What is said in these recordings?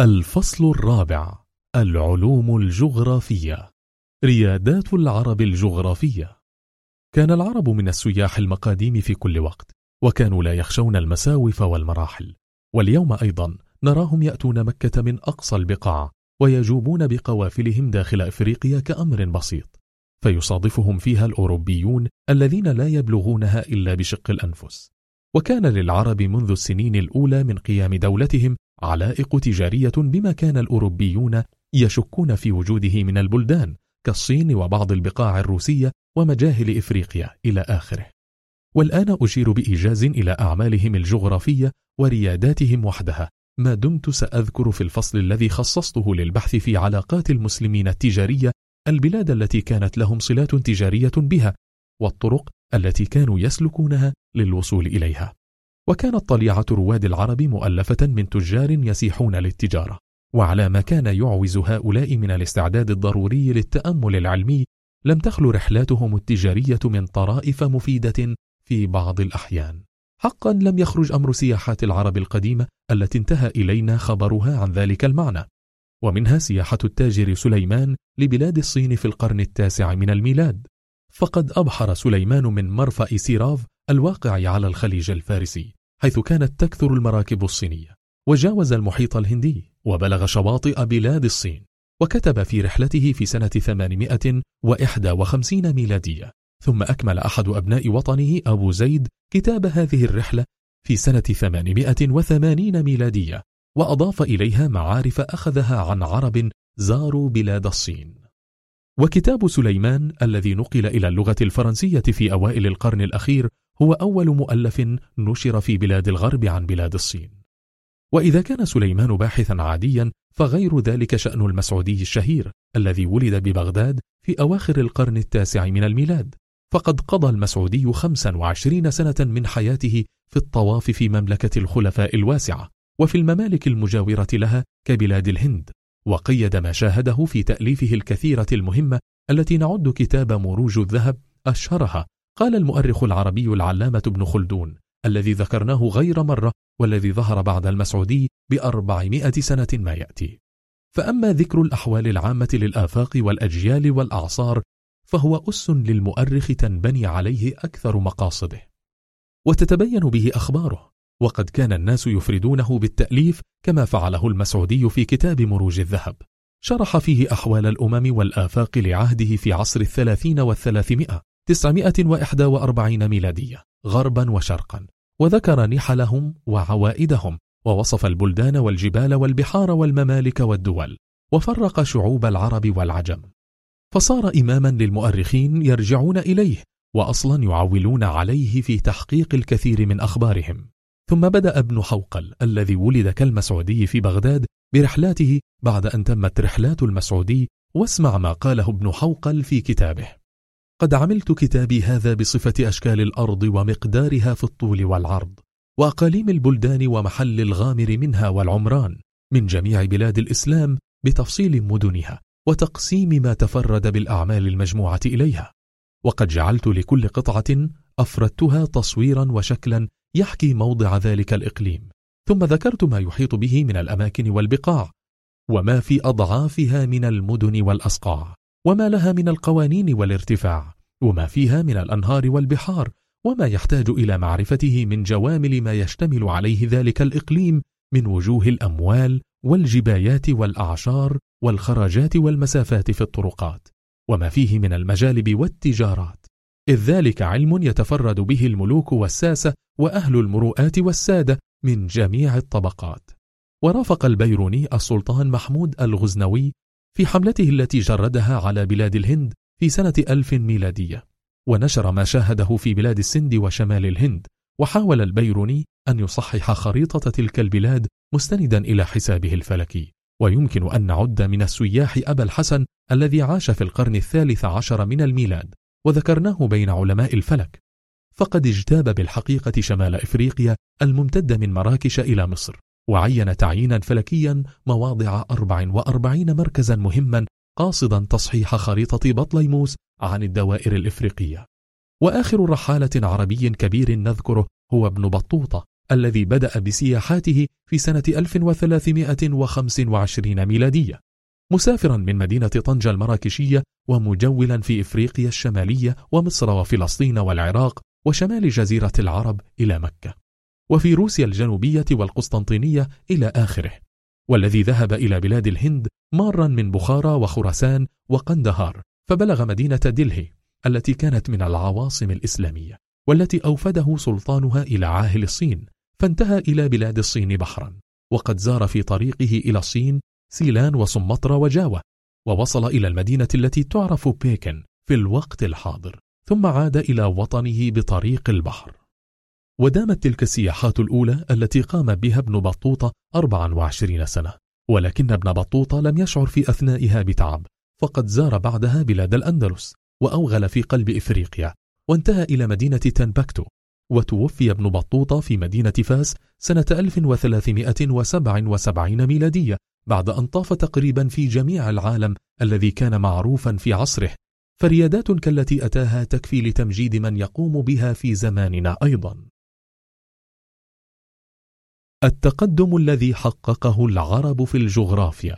الفصل الرابع العلوم الجغرافية. ريادات العرب الجغرافية. كان العرب من السياح المقاديم في كل وقت وكانوا لا يخشون المساوف والمراحل. واليوم أيضا نراهم يأتون مكة من أقصى البقاع ويجوبون بقوافلهم داخل إفريقيا كأمر بسيط. فيصادفهم فيها الأوروبيون الذين لا يبلغونها إلا بشق الأنفس. وكان للعرب منذ السنين الأولى من قيام دولتهم علائق تجارية بما كان الأوروبيون يشكون في وجوده من البلدان كالصين وبعض البقاع الروسية ومجاهل إفريقيا إلى آخره. والآن أشير بإيجاز إلى أعمالهم الجغرافية ورياداتهم وحدها. ما دمت سأذكر في الفصل الذي خصصته للبحث في علاقات المسلمين التجارية البلاد التي كانت لهم صلات تجارية بها والطرق التي كانوا يسلكونها للوصول إليها. وكانت طليعة رواد العرب مؤلفة من تجار يسيحون للتجارة. وعلى ما كان يعوز هؤلاء من الاستعداد الضروري للتأمل العلمي لم تخل رحلاتهم التجارية من طرائف مفيدة في بعض الأحيان. حقا لم يخرج أمر سياحات العرب القديمة التي انتهى إلينا خبرها عن ذلك المعنى. ومنها سياحة التاجر سليمان لبلاد الصين في القرن التاسع من الميلاد. فقد أبحر سليمان من مرفأ سيراف الواقع على الخليج الفارسي. حيث كانت تكثر المراكب الصينية. وجاوز المحيط الهندي وبلغ شواطئ بلاد الصين وكتب في رحلته في سنة 851 ميلادية. ثم أكمل أحد أبناء وطنه أبو زيد كتاب هذه الرحلة في سنة 880 ميلادية وأضاف إليها معارف أخذها عن عرب زاروا بلاد الصين. وكتاب سليمان الذي نقل إلى اللغة الفرنسية في أوائل القرن الأخير هو أول مؤلف نشر في بلاد الغرب عن بلاد الصين. وإذا كان سليمان باحثا عاديا فغير ذلك شأن المسعودي الشهير الذي ولد ببغداد في أواخر القرن التاسع من الميلاد. فقد قضى المسعودي 25 سنة من حياته في الطواف في مملكة الخلفاء الواسعة وفي الممالك المجاورة لها كبلاد الهند. وقيد ما شاهده في تأليفه الكثيرة المهمة التي نعد كتاب مروج الذهب أشهرها قال المؤرخ العربي العلامة ابن خلدون الذي ذكرناه غير مرة والذي ظهر بعد المسعودي بأربعمائة سنة ما يأتي. فأما ذكر الأحوال العامة للآفاق والأجيال والأعصار فهو أس للمؤرخ تنبني عليه أكثر مقاصده. وتتبين به أخباره وقد كان الناس يفردونه بالتأليف كما فعله المسعودي في كتاب مروج الذهب. شرح فيه أحوال الأمم والآفاق لعهده في عصر الثلاثين والثلاثمائة. تسعمائة وإحدى وأربعين ميلادية غربا وشرقا. وذكر نحلهم وعوائدهم ووصف البلدان والجبال والبحار والممالك والدول وفرق شعوب العرب والعجم. فصار إماما للمؤرخين يرجعون إليه وأصلا يعولون عليه في تحقيق الكثير من أخبارهم. ثم بدأ ابن حوقل الذي ولد كالمسعودي في بغداد برحلاته بعد أن تمت رحلات المسعودي واسمع ما قاله ابن حوقل في كتابه. قد عملت كتابي هذا بصفة أشكال الأرض ومقدارها في الطول والعرض وأقاليم البلدان ومحل الغامر منها والعمران من جميع بلاد الإسلام بتفصيل مدنها وتقسيم ما تفرد بالأعمال المجموعة إليها. وقد جعلت لكل قطعة أفردتها تصويرا وشكلا يحكي موضع ذلك الإقليم ثم ذكرت ما يحيط به من الأماكن والبقاع وما في أضعافها من المدن والأصقاع وما لها من القوانين والارتفاع. وما فيها من الأنهار والبحار وما يحتاج إلى معرفته من جوامل ما يشتمل عليه ذلك الإقليم من وجوه الأموال والجبايات والأعشار والخراجات والمسافات في الطرقات وما فيه من المجالب والتجارات. إذ ذلك علم يتفرد به الملوك والساسة وأهل المروءات والسادة من جميع الطبقات. ورافق البيروني السلطان محمود الغزنوي في حملته التي جردها على بلاد الهند في سنة ألف ميلادية ونشر ما شاهده في بلاد السند وشمال الهند وحاول البيروني أن يصحح خريطة تلك البلاد مستندا إلى حسابه الفلكي. ويمكن أن نعد من السياح أبا الحسن الذي عاش في القرن الثالث عشر من الميلاد وذكرناه بين علماء الفلك. فقد اجتاب بالحقيقة شمال إفريقيا الممتد من مراكش إلى مصر وعين تعيينا فلكيا مواضع 44 مركزا مهما قاصدا تصحيح خريطة بطليموس عن الدوائر الإفريقية. وآخر رحالة عربي كبير نذكره هو ابن بطوطة الذي بدأ بسياحاته في سنة 1325 ميلادية. مسافرا من مدينة طنجة المراكشية ومجولا في إفريقيا الشمالية ومصر وفلسطين والعراق وشمال جزيرة العرب إلى مكة. وفي روسيا الجنوبية والقسطنطينية إلى آخره. والذي ذهب إلى بلاد الهند مارا من بخارى وخراسان وقندهار فبلغ مدينة دلهي التي كانت من العواصم الإسلامية والتي أوفده سلطانها إلى عاهل الصين فانتهى إلى بلاد الصين بحرا وقد زار في طريقه إلى الصين سيلان وسمطرة وجاوة ووصل إلى المدينة التي تعرف بيكن في الوقت الحاضر ثم عاد إلى وطنه بطريق البحر. ودامت تلك السياحات الأولى التي قام بها ابن بطوطة 24 سنة. ولكن ابن بطوطة لم يشعر في أثنائها بتعب فقد زار بعدها بلاد الأندلس وأوغل في قلب إفريقيا وانتهى إلى مدينة تنبكتو. وتوفي ابن بطوطة في مدينة فاس سنة 1377 ميلادية بعد أن طاف تقريبا في جميع العالم الذي كان معروفا في عصره. فريادات كالتي أتاها تكفي لتمجيد من يقوم بها في زماننا أيضا. التقدم الذي حققه العرب في الجغرافيا.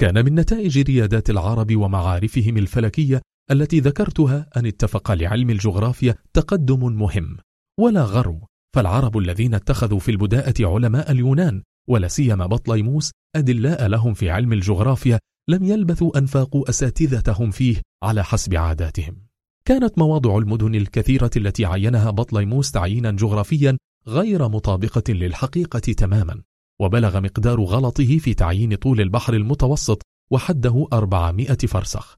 كان من نتائج ريادات العرب ومعارفهم الفلكية التي ذكرتها أن اتفق لعلم الجغرافيا تقدم مهم. ولا غرو فالعرب الذين اتخذوا في البداءة علماء اليونان ولا سيما بطليموس أدلاء لهم في علم الجغرافيا لم يلبثوا أن فاقوا أساتذتهم فيه على حسب عاداتهم. كانت مواضع المدن الكثيرة التي عينها بطليموس تعيينا جغرافيا غير مطابقة للحقيقة تماما وبلغ مقدار غلطه في تعيين طول البحر المتوسط وحده 400 فرسخ.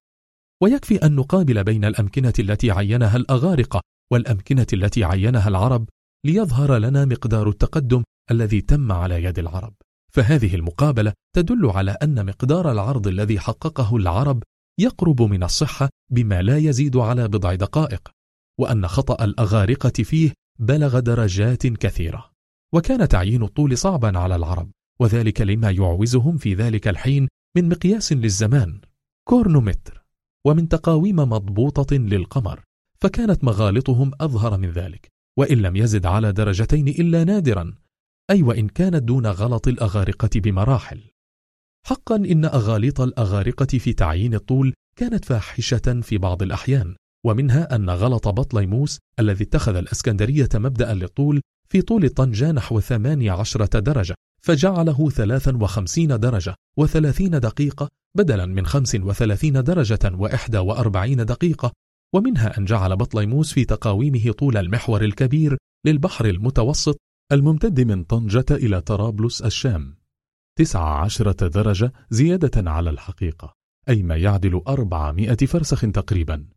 ويكفي أن نقابل بين الأمكنة التي عينها الأغارقة والأمكنة التي عينها العرب ليظهر لنا مقدار التقدم الذي تم على يد العرب. فهذه المقابلة تدل على أن مقدار العرض الذي حققه العرب يقرب من الصحة بما لا يزيد على بضع دقائق وأن خطأ الأغارقة فيه بلغ درجات كثيرة وكان تعيين الطول صعبا على العرب وذلك لما يعوزهم في ذلك الحين من مقياس للزمان. كورنومتر ومن تقاويم مضبوطة للقمر فكانت مغالطهم أظهر من ذلك وإن لم يزد على درجتين إلا نادرا أي وإن كانت دون غلط الأغارقة بمراحل. حقا إن أغاليط الأغارقة في تعيين الطول كانت فاحشة في بعض الأحيان ومنها أن غلط بطليموس الذي اتخذ الأسكندرية مبدأ للطول في طول طنجة نحو 18 درجة فجعله 53 درجة و30 دقيقة بدلا من 35 درجة و41 دقيقة. ومنها أن جعل بطليموس في تقاويمه طول المحور الكبير للبحر المتوسط الممتد من طنجة إلى طرابلس الشام. 19 درجة زيادة على الحقيقة أي ما يعدل 400 فرسخ تقريبا.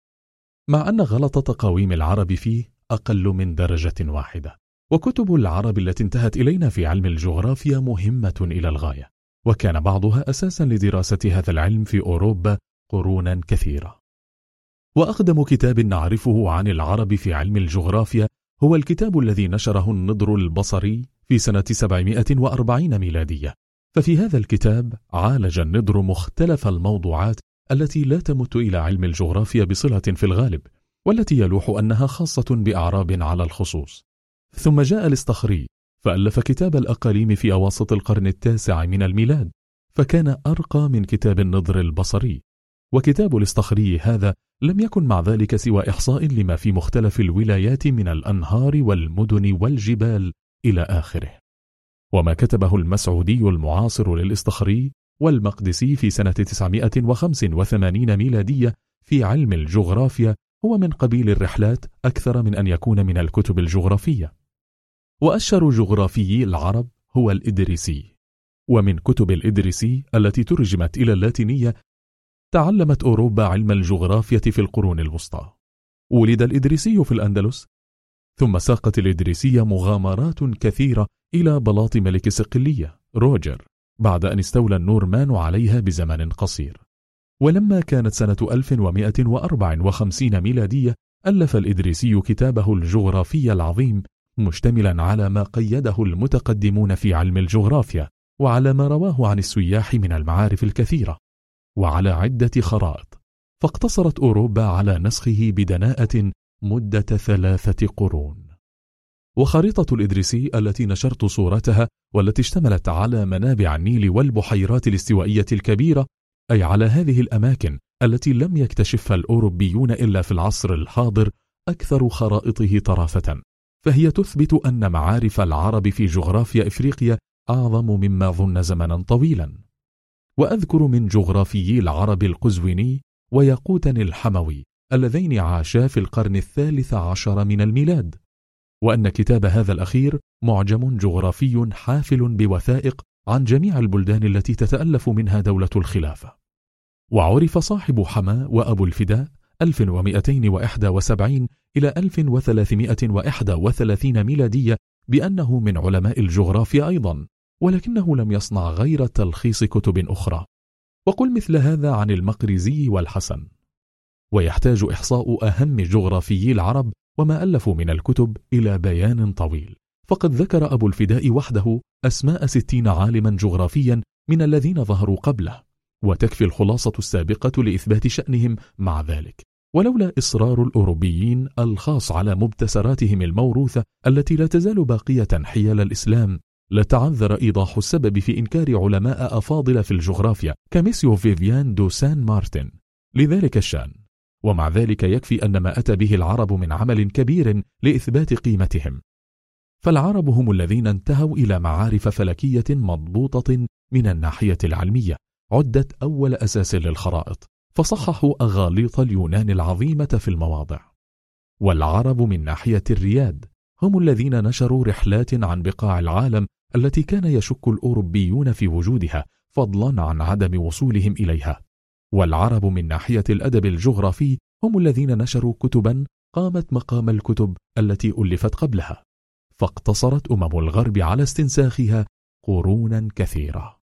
مع أن غلط تقاويم العرب فيه أقل من درجة واحدة. وكتب العرب التي انتهت إلينا في علم الجغرافيا مهمة إلى الغاية وكان بعضها أساسا لدراسة هذا العلم في أوروبا قرونا كثيرة. وأقدم كتاب نعرفه عن العرب في علم الجغرافيا هو الكتاب الذي نشره النضر البصري في سنة 740 ميلادية. ففي هذا الكتاب عالج النضر مختلف الموضوعات التي لا تمت إلى علم الجغرافيا بصلة في الغالب والتي يلوح أنها خاصة بأعراب على الخصوص. ثم جاء الاستخري فألف كتاب الأقاليم في أواسط القرن التاسع من الميلاد فكان أرقى من كتاب النضر البصري. وكتاب الاستخري هذا لم يكن مع ذلك سوى إحصاء لما في مختلف الولايات من الأنهار والمدن والجبال إلى آخره. وما كتبه المسعودي المعاصر للاستخري والمقدسي في سنة 985 ميلادية في علم الجغرافيا هو من قبيل الرحلات أكثر من أن يكون من الكتب الجغرافية. وأشهر جغرافيي العرب هو الإدريسي. ومن كتب الإدريسي التي ترجمت إلى اللاتينية تعلمت أوروبا علم الجغرافيا في القرون الوسطى. ولد الإدريسي في الأندلس. ثم ساقت الإدريسية مغامرات كثيرة إلى بلاط ملك صقلية روجر. بعد أن استولى النورمان عليها بزمن قصير. ولما كانت سنة 1154 ميلادية ألف الإدريسي كتابه الجغرافي العظيم مشتملا على ما قيده المتقدمون في علم الجغرافيا وعلى ما رواه عن السياح من المعارف الكثيرة وعلى عدة خرائط. فاقتصرت أوروبا على نسخه بدناءة مدة ثلاثة قرون. وخريطة الإدريسي التي نشرت صورتها والتي اشتملت على منابع النيل والبحيرات الاستوائية الكبيرة أي على هذه الأماكن التي لم يكتشفها الأوروبيون إلا في العصر الحاضر أكثر خرائطه طرافة. فهي تثبت أن معارف العرب في جغرافيا إفريقيا أعظم مما ظن زمنا طويلا. وأذكر من جغرافيي العرب القزويني ويقوتن الحموي اللذين عاشا في القرن الثالث عشر من الميلاد. وأن كتاب هذا الأخير معجم جغرافي حافل بوثائق عن جميع البلدان التي تتألف منها دولة الخلافة. وعرف صاحب حما وأبو الفداء 1271 إلى 1331 ميلادية بأنه من علماء الجغرافيا أيضا ولكنه لم يصنع غير تلخيص كتب أخرى. وقل مثل هذا عن المقرزي والحسن. ويحتاج إحصاء أهم جغرافيي العرب وما ألفوا من الكتب إلى بيان طويل. فقد ذكر أبو الفداء وحده أسماء ستين عالما جغرافيا من الذين ظهروا قبله وتكفي الخلاصة السابقة لإثبات شأنهم مع ذلك. ولولا إصرار الأوروبيين الخاص على مبتسراتهم الموروثة التي لا تزال باقية حيال الإسلام لتعذر إيضاح السبب في إنكار علماء أفاضل في الجغرافيا كمسيو فيفيان دو سان مارتن. لذلك الشأن ومع ذلك يكفي أن ما أتى به العرب من عمل كبير لإثبات قيمتهم. فالعرب هم الذين انتهوا إلى معارف فلكية مضبوطة من الناحية العلمية عدت أول أساس للخرائط فصححوا أغاليط اليونان العظيمة في المواضع. والعرب من ناحية الرياد هم الذين نشروا رحلات عن بقاع العالم التي كان يشك الأوروبيون في وجودها فضلا عن عدم وصولهم إليها. والعرب من ناحية الأدب الجغرافي هم الذين نشروا كتبا قامت مقام الكتب التي ألفت قبلها فاقتصرت أمم الغرب على استنساخها قرونا كثيرة.